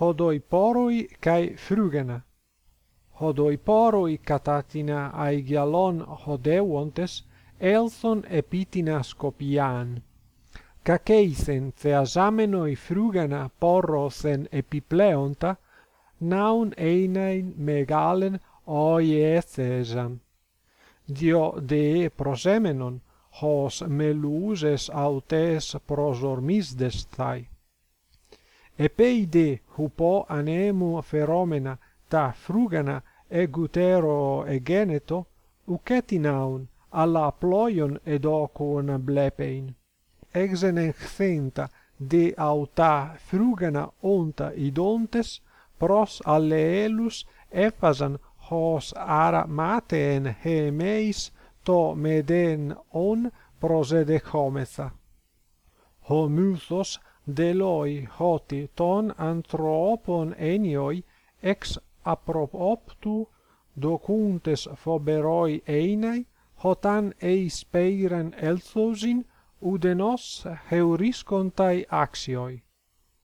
hodoiporoi kai frugena. Hodoiporoi catatina aigialon hodeuontes elson epitina scopian. Caceisen theasamenoi frugena porrosen epipleonta, naun einain megalen oies esan. Dio de prosemenon, hos meluses autes prosormisdes thai epeide hupo anemu feromena ta frugana egutero egeneto ucetinaun alla ploion edocon blepein exenexthenta de auta frugana onta idontes pros alleelus ephasan hos ara mateen hemeis to meden on prosede prosedechometha. Homuthos deloi hoti ton anthropon enioi ex apropoptu docuntes phoberoi einai hotan eis peiren elthosin udenos heuriscontai axioi.